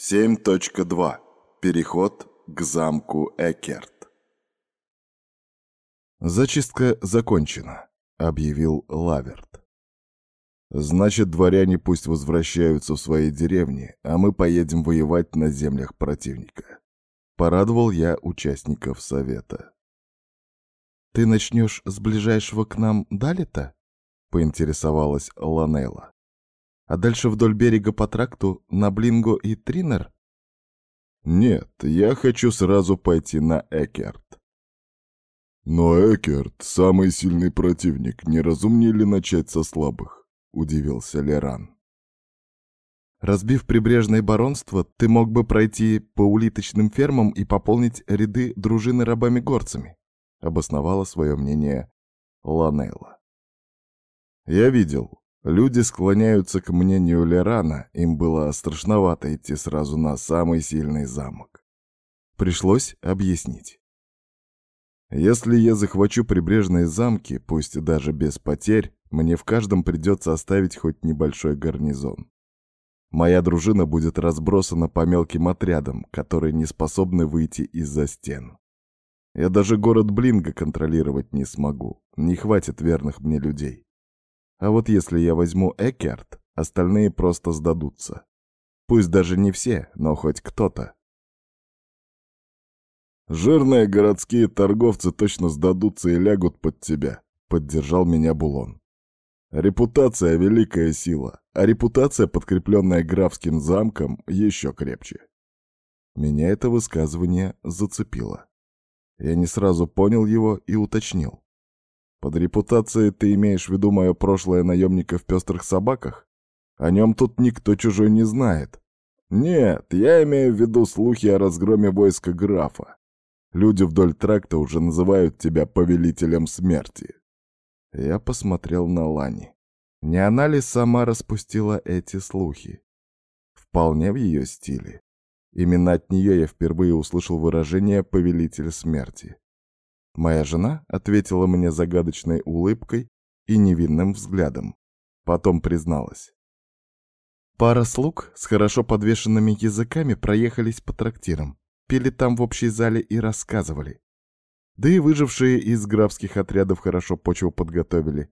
7.2. Переход к замку Экерт. «Зачистка закончена», — объявил Лаверт. «Значит, дворяне пусть возвращаются в свои деревни, а мы поедем воевать на землях противника». Порадовал я участников совета. «Ты начнешь с ближайшего к нам Далита?» — поинтересовалась Ланейла. А дальше вдоль берега по тракту на Блинго и Тринер? Нет, я хочу сразу пойти на Экерт. Но Экерт — самый сильный противник, не разумнее ли начать со слабых? Удивился Леран. Разбив прибрежное баронство, ты мог бы пройти по улиточным фермам и пополнить ряды дружины рабами-горцами, обосновала свое мнение Ланейла. Я видел, Люди склоняются к мнению Лерана, им было страшновато идти сразу на самый сильный замок. Пришлось объяснить. Если я захвачу прибрежные замки, пусть даже без потерь, мне в каждом придется оставить хоть небольшой гарнизон. Моя дружина будет разбросана по мелким отрядам, которые не способны выйти из-за стен. Я даже город Блинга контролировать не смогу, не хватит верных мне людей. А вот если я возьму Экерт, остальные просто сдадутся. Пусть даже не все, но хоть кто-то. «Жирные городские торговцы точно сдадутся и лягут под тебя», — поддержал меня Булон. «Репутация — великая сила, а репутация, подкрепленная графским замком, еще крепче». Меня это высказывание зацепило. Я не сразу понял его и уточнил. Под репутацией ты имеешь в виду мое прошлое наемника в пестрых собаках? О нем тут никто чужой не знает. Нет, я имею в виду слухи о разгроме войска графа. Люди вдоль тракта уже называют тебя повелителем смерти. Я посмотрел на Лани. Не она ли сама распустила эти слухи? Вполне в ее стиле. Именно от нее я впервые услышал выражение «повелитель смерти». Моя жена ответила мне загадочной улыбкой и невинным взглядом. Потом призналась. Пара слуг с хорошо подвешенными языками проехались по трактирам, пили там в общей зале и рассказывали. Да и выжившие из графских отрядов хорошо почву подготовили.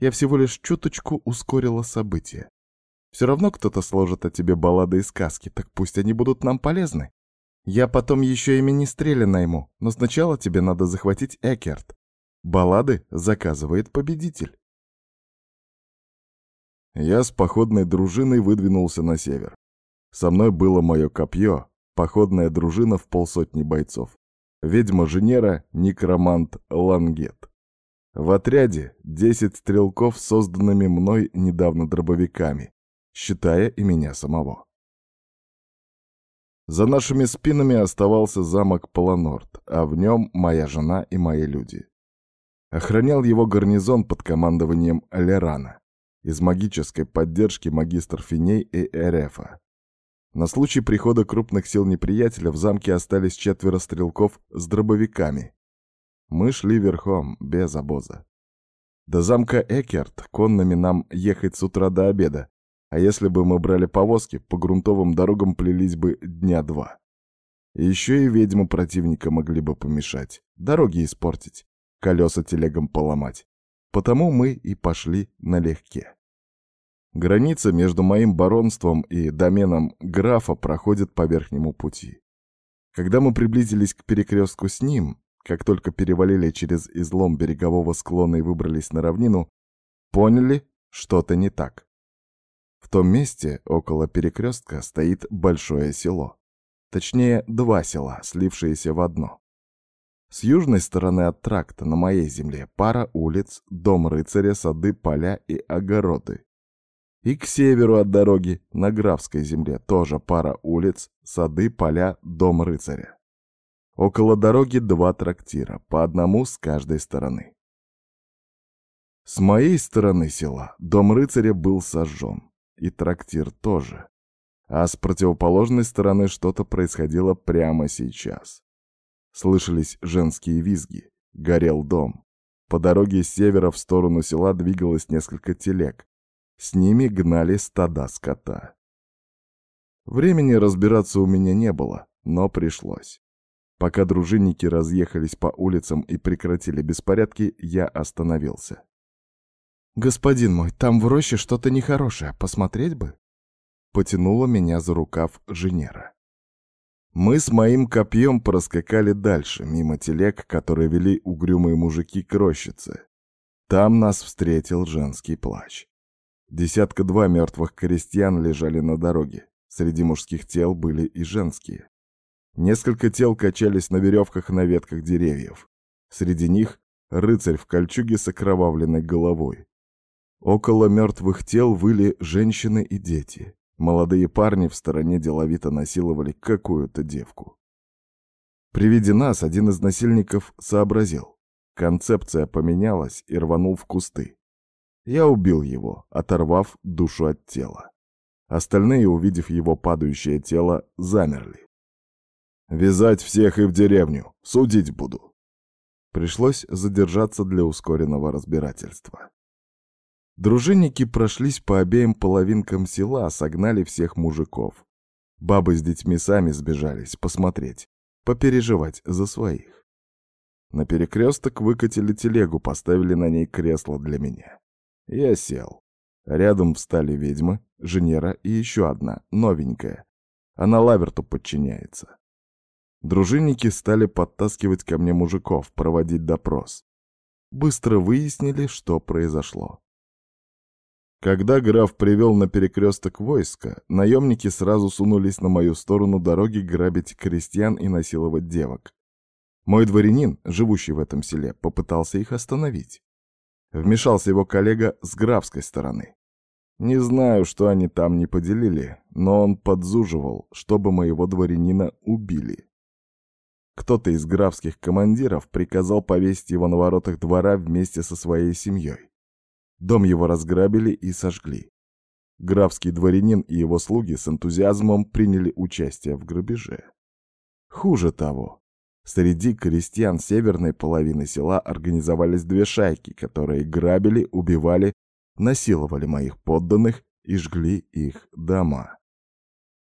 Я всего лишь чуточку ускорила события. Все равно кто-то сложит о тебе баллады и сказки, так пусть они будут нам полезны. Я потом еще и министреля найму, но сначала тебе надо захватить Экерт. Баллады заказывает победитель. Я с походной дружиной выдвинулся на север. Со мной было мое копье, походная дружина в полсотни бойцов. Ведьма Женера, некромант Лангет. В отряде 10 стрелков, созданными мной недавно дробовиками, считая и меня самого. За нашими спинами оставался замок Полонорд, а в нем моя жена и мои люди. Охранял его гарнизон под командованием Лерана, из магической поддержки магистр Финей и Эрефа. На случай прихода крупных сил неприятеля в замке остались четверо стрелков с дробовиками. Мы шли верхом, без обоза. До замка Экерт конными нам ехать с утра до обеда, а если бы мы брали повозки, по грунтовым дорогам плелись бы дня два. Еще и ведьмы противника могли бы помешать, дороги испортить, колеса телегам поломать. Потому мы и пошли налегке. Граница между моим баронством и доменом графа проходит по верхнему пути. Когда мы приблизились к перекрестку с ним, как только перевалили через излом берегового склона и выбрались на равнину, поняли, что-то не так. В том месте, около перекрестка, стоит большое село. Точнее, два села, слившиеся в одно. С южной стороны от тракта на моей земле пара улиц, дом рыцаря, сады, поля и огороды. И к северу от дороги, на графской земле, тоже пара улиц, сады, поля, дом рыцаря. Около дороги два трактира, по одному с каждой стороны. С моей стороны села дом рыцаря был сожжен и трактир тоже. А с противоположной стороны что-то происходило прямо сейчас. Слышались женские визги, горел дом. По дороге с севера в сторону села двигалось несколько телег. С ними гнали стада скота. Времени разбираться у меня не было, но пришлось. Пока дружинники разъехались по улицам и прекратили беспорядки, я остановился. «Господин мой, там в роще что-то нехорошее, посмотреть бы?» Потянула меня за рукав Женера. Мы с моим копьем проскакали дальше, мимо телег, которые вели угрюмые мужики к. Там нас встретил женский плач. Десятка-два мертвых крестьян лежали на дороге. Среди мужских тел были и женские. Несколько тел качались на веревках на ветках деревьев. Среди них рыцарь в кольчуге с окровавленной головой. Около мертвых тел выли женщины и дети. Молодые парни в стороне деловито насиловали какую-то девку. При виде нас один из насильников сообразил. Концепция поменялась и рванул в кусты. Я убил его, оторвав душу от тела. Остальные, увидев его падающее тело, замерли. «Вязать всех и в деревню. Судить буду». Пришлось задержаться для ускоренного разбирательства. Дружинники прошлись по обеим половинкам села, согнали всех мужиков. Бабы с детьми сами сбежались посмотреть, попереживать за своих. На перекресток выкатили телегу, поставили на ней кресло для меня. Я сел. Рядом встали ведьмы, Женера и еще одна, новенькая. Она Лаверту подчиняется. Дружинники стали подтаскивать ко мне мужиков, проводить допрос. Быстро выяснили, что произошло. Когда граф привел на перекресток войска, наемники сразу сунулись на мою сторону дороги грабить крестьян и насиловать девок. Мой дворянин, живущий в этом селе, попытался их остановить. Вмешался его коллега с графской стороны. Не знаю, что они там не поделили, но он подзуживал, чтобы моего дворянина убили. Кто-то из графских командиров приказал повесить его на воротах двора вместе со своей семьей. Дом его разграбили и сожгли. Графский дворянин и его слуги с энтузиазмом приняли участие в грабеже. Хуже того, среди крестьян северной половины села организовались две шайки, которые грабили, убивали, насиловали моих подданных и жгли их дома.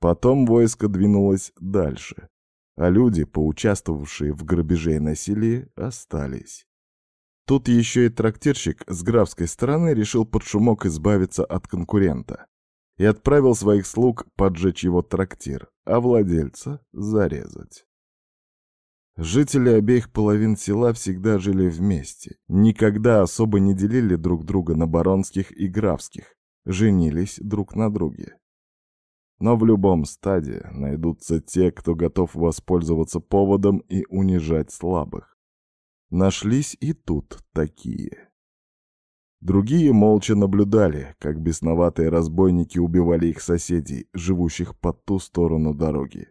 Потом войско двинулось дальше, а люди, поучаствовавшие в грабеже и насилии, остались. Тут еще и трактирщик с графской стороны решил под шумок избавиться от конкурента и отправил своих слуг поджечь его трактир, а владельца зарезать. Жители обеих половин села всегда жили вместе, никогда особо не делили друг друга на баронских и графских, женились друг на друге. Но в любом стаде найдутся те, кто готов воспользоваться поводом и унижать слабых. Нашлись и тут такие. Другие молча наблюдали, как бесноватые разбойники убивали их соседей, живущих по ту сторону дороги.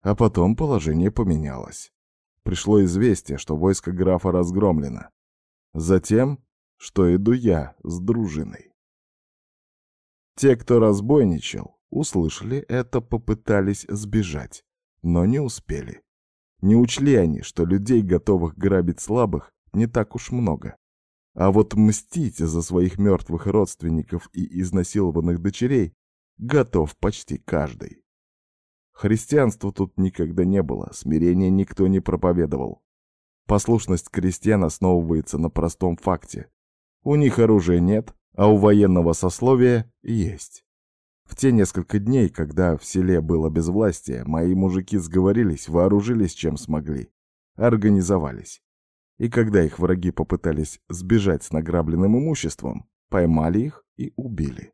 А потом положение поменялось. Пришло известие, что войско графа разгромлено. Затем, что иду я с дружиной. Те, кто разбойничал, услышали это, попытались сбежать, но не успели. Не учли они, что людей, готовых грабить слабых, не так уж много. А вот мстить за своих мертвых родственников и изнасилованных дочерей готов почти каждый. Христианства тут никогда не было, смирения никто не проповедовал. Послушность крестьян основывается на простом факте. У них оружия нет, а у военного сословия есть. В те несколько дней, когда в селе было безвластие, мои мужики сговорились, вооружились чем смогли, организовались. И когда их враги попытались сбежать с награбленным имуществом, поймали их и убили.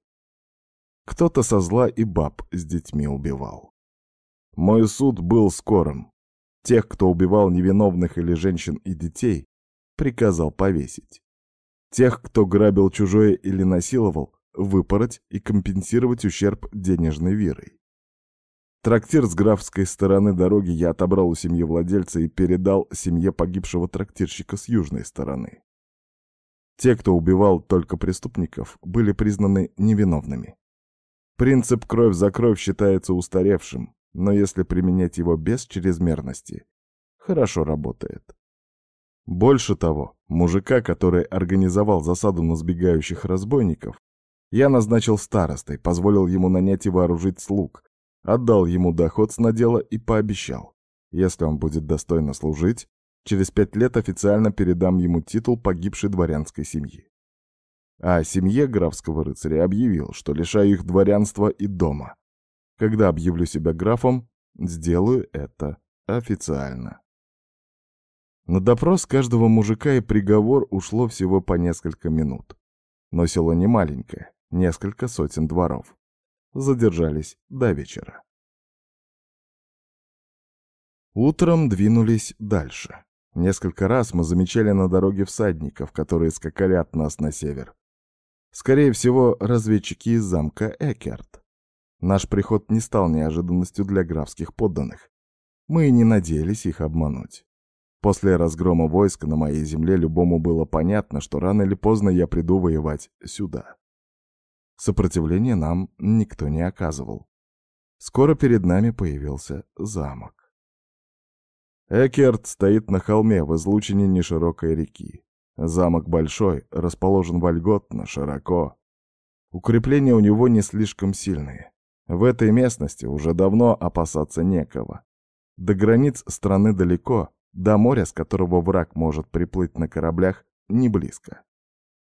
Кто-то со зла и баб с детьми убивал. Мой суд был скорым. Тех, кто убивал невиновных или женщин и детей, приказал повесить. Тех, кто грабил чужое или насиловал, выпороть и компенсировать ущерб денежной вирой. Трактир с графской стороны дороги я отобрал у семьи владельца и передал семье погибшего трактирщика с южной стороны. Те, кто убивал только преступников, были признаны невиновными. Принцип «кровь за кровь» считается устаревшим, но если применять его без чрезмерности, хорошо работает. Больше того, мужика, который организовал засаду на сбегающих разбойников, я назначил старостой, позволил ему нанять и вооружить слуг, отдал ему доход с надела и пообещал, если он будет достойно служить, через пять лет официально передам ему титул погибшей дворянской семьи. А семье графского рыцаря объявил, что лишаю их дворянства и дома. Когда объявлю себя графом, сделаю это официально. На допрос каждого мужика и приговор ушло всего по несколько минут. Но село не маленькое, несколько сотен дворов. Задержались до вечера. Утром двинулись дальше. Несколько раз мы замечали на дороге всадников, которые скакали от нас на север. Скорее всего, разведчики из замка Экерт. Наш приход не стал неожиданностью для графских подданных. Мы и не надеялись их обмануть. После разгрома войск на моей земле любому было понятно, что рано или поздно я приду воевать сюда. Сопротивления нам никто не оказывал. Скоро перед нами появился замок. Экерт стоит на холме в излучине неширокой реки. Замок большой, расположен вольготно, широко. Укрепления у него не слишком сильные. В этой местности уже давно опасаться некого. До границ страны далеко, до моря, с которого враг может приплыть на кораблях, не близко.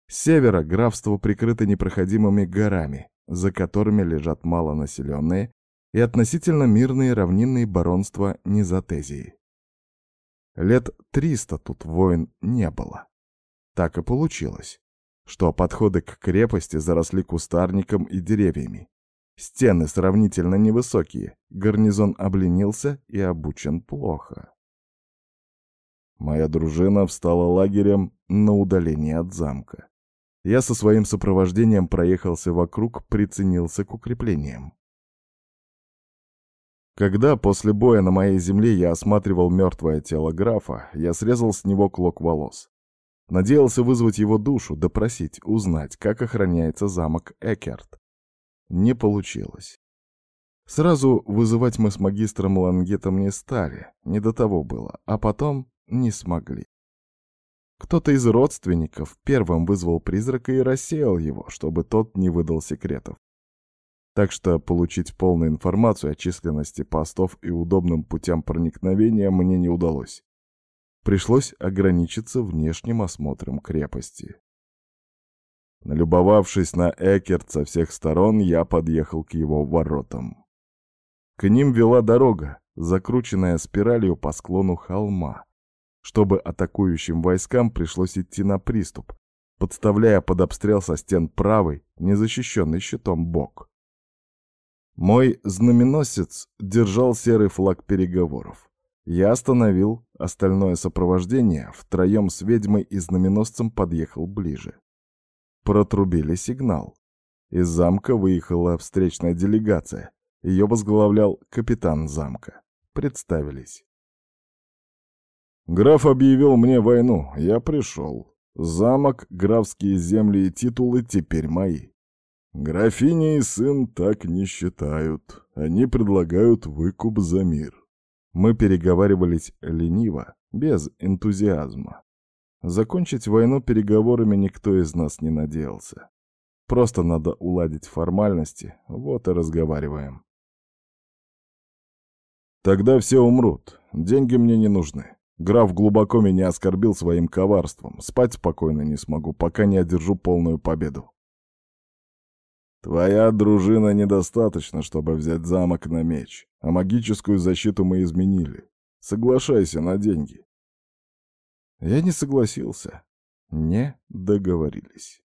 Севера графство прикрыто непроходимыми горами, за которыми лежат малонаселенные и относительно мирные равнинные баронства Низотезии. Лет триста тут войн не было. Так и получилось, что подходы к крепости заросли кустарником и деревьями. Стены сравнительно невысокие, гарнизон обленился и обучен плохо. Моя дружина встала лагерем на удалении от замка. Я со своим сопровождением проехался вокруг, приценился к укреплениям. Когда после боя на моей земле я осматривал мертвое тело графа, я срезал с него клок волос. Надеялся вызвать его душу, допросить, узнать, как охраняется замок Экерт. Не получилось. Сразу вызывать мы с магистром Лангетом не стали, не до того было, а потом не смогли. Кто-то из родственников первым вызвал призрака и рассеял его, чтобы тот не выдал секретов. Так что получить полную информацию о численности постов и удобным путям проникновения мне не удалось пришлось ограничиться внешним осмотром крепости. Налюбовавшись на Экерт со всех сторон, я подъехал к его воротам. К ним вела дорога, закрученная спиралью по склону холма, чтобы атакующим войскам пришлось идти на приступ, подставляя под обстрел со стен правый, незащищенный щитом бок. Мой знаменосец держал серый флаг переговоров. Я остановил остальное сопровождение, втроем с ведьмой и знаменосцем подъехал ближе. Протрубили сигнал. Из замка выехала встречная делегация. Ее возглавлял капитан замка. Представились. Граф объявил мне войну, я пришел. Замок, графские земли и титулы теперь мои. Графиня и сын так не считают. Они предлагают выкуп за мир. Мы переговаривались лениво, без энтузиазма. Закончить войну переговорами никто из нас не надеялся. Просто надо уладить формальности, вот и разговариваем. Тогда все умрут, деньги мне не нужны. Граф глубоко меня оскорбил своим коварством, спать спокойно не смогу, пока не одержу полную победу. Твоя дружина недостаточно, чтобы взять замок на меч, а магическую защиту мы изменили. Соглашайся на деньги. Я не согласился. Не договорились.